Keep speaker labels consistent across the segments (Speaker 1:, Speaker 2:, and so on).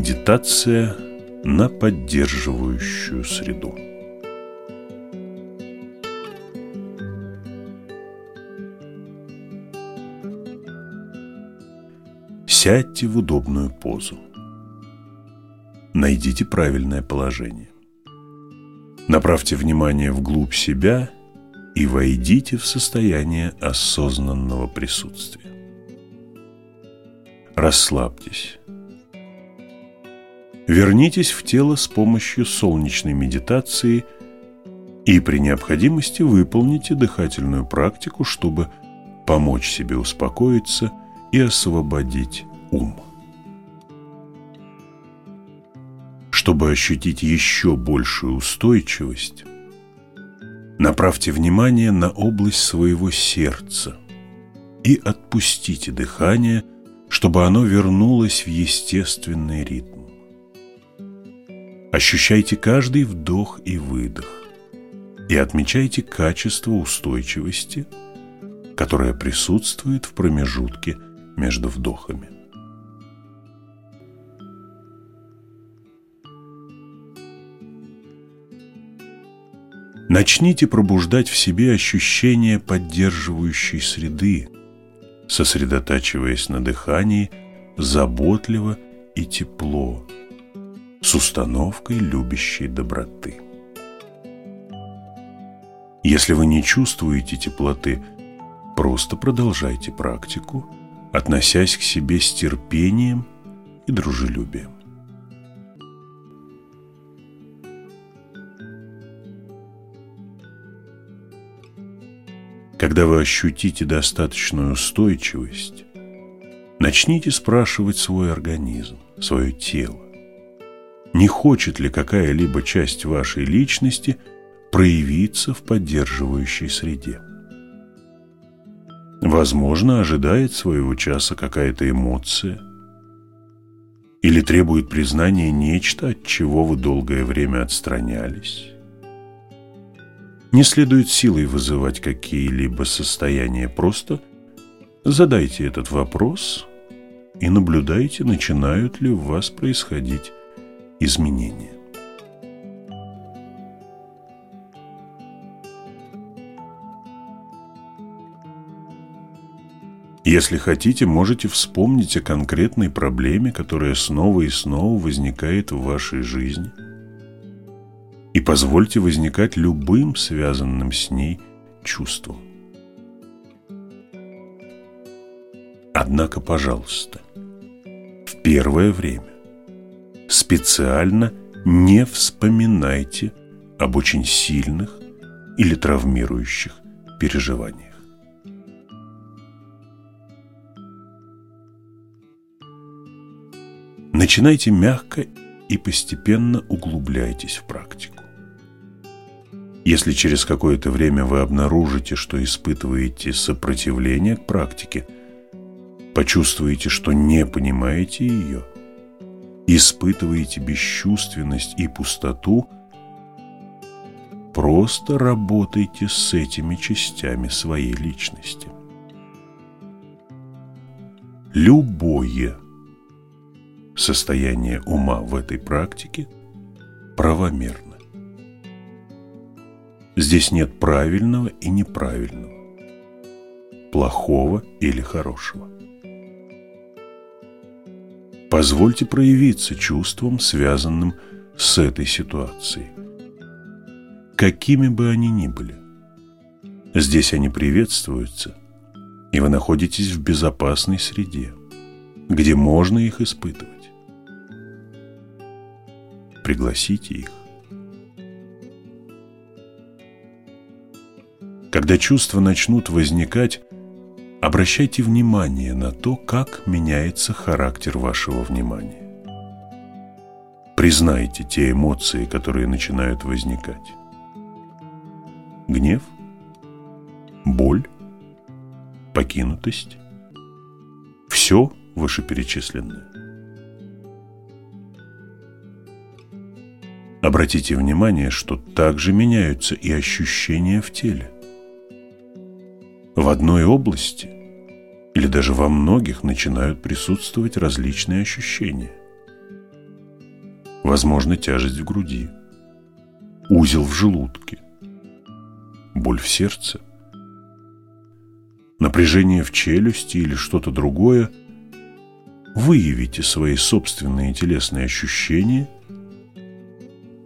Speaker 1: Медитация на поддерживающую среду. Сядьте в удобную позу. Найдите правильное положение. Направьте внимание вглубь себя и войдите в состояние осознанного присутствия. Расслабьтесь. Вернитесь в тело с помощью солнечной медитации и при необходимости выполните дыхательную практику, чтобы помочь себе успокоиться и освободить ум. Чтобы ощутить еще большую устойчивость, направьте внимание на область своего сердца и отпустите дыхание, чтобы оно вернулось в естественный ритм. Ощущайте каждый вдох и выдох и отмечайте качество устойчивости, которое присутствует в промежутке между вдохами. Начните пробуждать в себе ощущение поддерживающей среды, сосредотачиваясь на дыхании заботливо и тепло, с установкой любящей доброты. Если вы не чувствуете теплоты, просто продолжайте практику, относясь к себе с терпением и дружелюбием. Когда вы ощутите достаточную устойчивость, начните спрашивать свой организм, свое тело. Не хочет ли какая-либо часть вашей личности проявиться в поддерживающей среде? Возможно, ожидает своего часа какая-то эмоция или требует признания нечто, от чего вы долгое время отстранялись. Не следует силой вызывать какие-либо состояния, просто задайте этот вопрос и наблюдайте, начинают ли у вас происходить изменения. Если хотите, можете вспомнить о конкретной проблеме, которая снова и снова возникает в вашей жизни – и позвольте возникать любым связанным с ней чувством. Однако, пожалуйста, в первое время специально не вспоминайте об очень сильных или травмирующих переживаниях. Начинайте мягко и постепенно углубляйтесь в практику. Если через какое-то время вы обнаружите, что испытываете сопротивление к практике, почувствуете, что не понимаете ее, испытываете бесчувственность и пустоту, просто работайте с этими частями своей личности. Любое состояние ума в этой практике правомерно. Здесь нет правильного и неправильного, плохого или хорошего. Позвольте проявиться чувствам, связанным с этой ситуацией, какими бы они ни были. Здесь они приветствуются, и вы находитесь в безопасной среде, где можно их испытывать. Пригласите их. Когда чувства начнут возникать, обращайте внимание на то, как меняется характер вашего внимания. Признайте те эмоции, которые начинают возникать. Гнев, боль, покинутость – все вышеперечисленное. Обратите внимание, что также меняются и ощущения в теле – в одной области или даже во многих начинают присутствовать различные ощущения. Возможно, тяжесть в груди, узел в желудке, боль в сердце, напряжение в челюсти или что-то другое. Выявите свои собственные телесные ощущения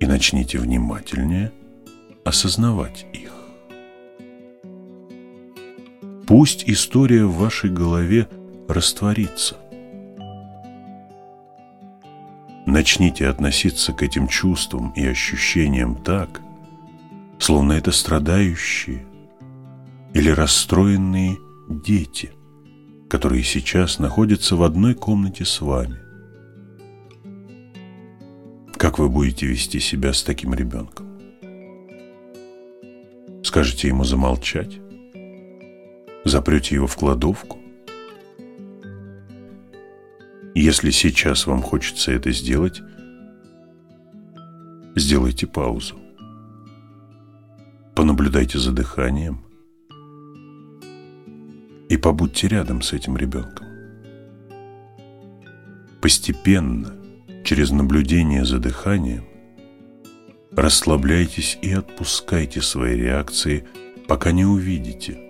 Speaker 1: и начните внимательнее осознавать их. Пусть история в вашей голове растворится. Начните относиться к этим чувствам и ощущениям так, словно это страдающие или расстроенные дети, которые сейчас находятся в одной комнате с вами. Как вы будете вести себя с таким ребенком? Скажете ему замолчать? Запрете его в кладовку? Если сейчас вам хочется это сделать, сделайте паузу. Понаблюдайте за дыханием и побудьте рядом с этим ребенком. Постепенно, через наблюдение за дыханием, расслабляйтесь и отпускайте свои реакции, пока не увидите.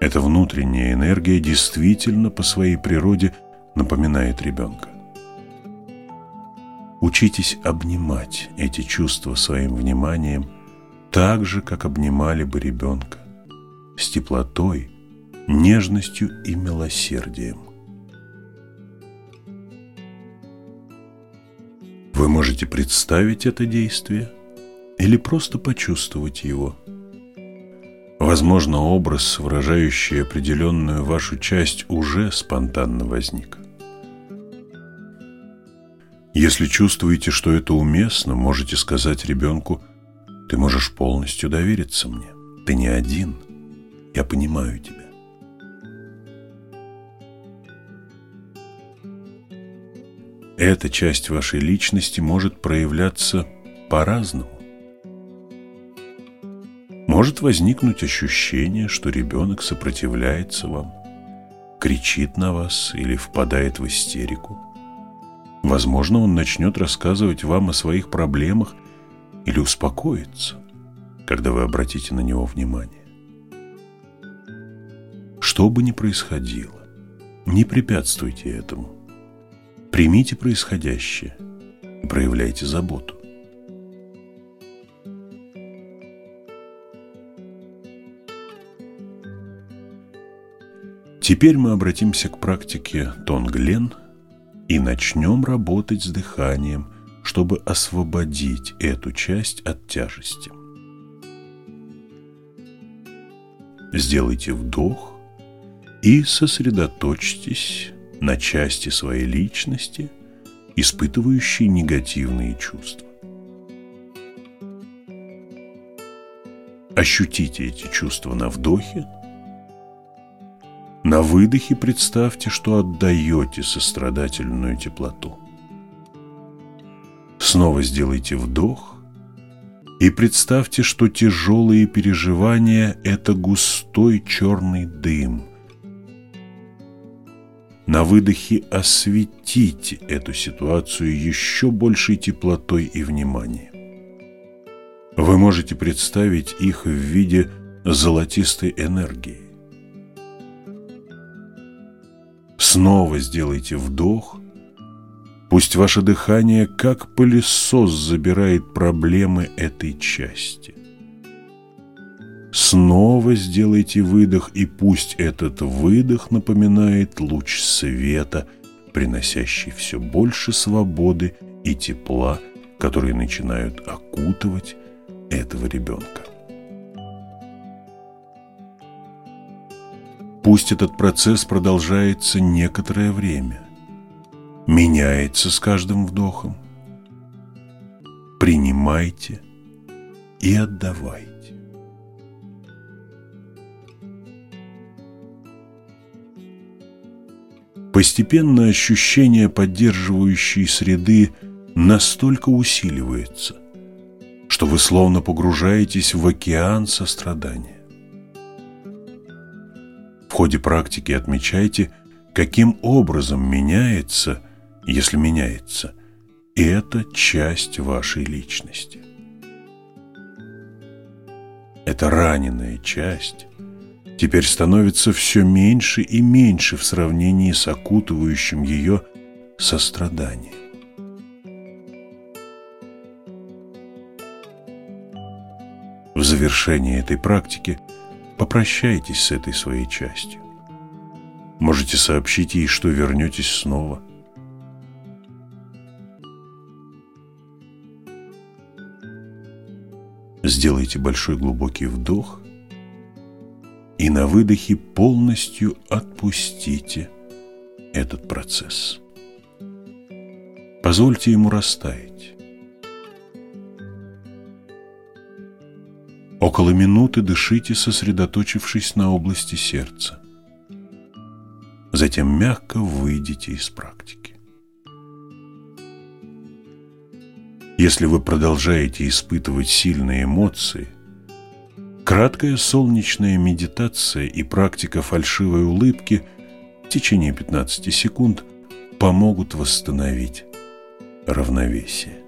Speaker 1: Эта внутренняя энергия действительно по своей природе – напоминает ребенка. Учитесь обнимать эти чувства своим вниманием так же, как обнимали бы ребенка, с теплотой, нежностью и милосердием. Вы можете представить это действие или просто почувствовать его. Возможно, образ, выражающий определенную вашу часть, уже спонтанно возник. Если чувствуете, что это уместно, можете сказать ребенку, ты можешь полностью довериться мне. Ты не один. Я понимаю тебя. Эта часть вашей личности может проявляться по-разному. Может возникнуть ощущение, что ребенок сопротивляется вам, кричит на вас или впадает в истерику. Возможно, он начнет рассказывать вам о своих проблемах или успокоится, когда вы обратите на него внимание. Что бы ни происходило, не препятствуйте этому. Примите происходящее и проявляйте заботу. Теперь мы обратимся к практике Тонглен – и начнем работать с дыханием, чтобы освободить эту часть от тяжести. Сделайте вдох и сосредоточьтесь на части своей личности, испытывающей негативные чувства. Ощутите эти чувства на вдохе на выдохе представьте, что отдаете сострадательную теплоту. Снова сделайте вдох и представьте, что тяжелые переживания – это густой черный дым. На выдохе осветите эту ситуацию еще большей теплотой и вниманием. Вы можете представить их в виде золотистой энергии. Снова сделайте вдох. Пусть ваше дыхание, как пылесос, забирает проблемы этой части. Снова сделайте выдох, и пусть этот выдох напоминает луч света, приносящий все больше свободы и тепла, которые начинают окутывать этого ребенка. Пусть этот процесс продолжается некоторое время, меняется с каждым вдохом. Принимайте и отдавайте. Постепенно ощущение поддерживающей среды настолько усиливается, что вы словно погружаетесь в океан сострадания ходе практики отмечайте, каким образом меняется, если меняется, это часть вашей личности. Эта раненая часть теперь становится все меньше и меньше в сравнении с окутывающим ее состраданием. В завершении этой практики попрощайтесь с этой своей частью. Можете сообщить ей, что вернетесь снова. Сделайте большой глубокий вдох и на выдохе полностью отпустите этот процесс. Позвольте ему растаять. Около минуты дышите, сосредоточившись на области сердца. Затем мягко выйдите из практики. Если вы продолжаете испытывать сильные эмоции, краткая солнечная медитация и практика фальшивой улыбки в течение 15 секунд помогут восстановить равновесие.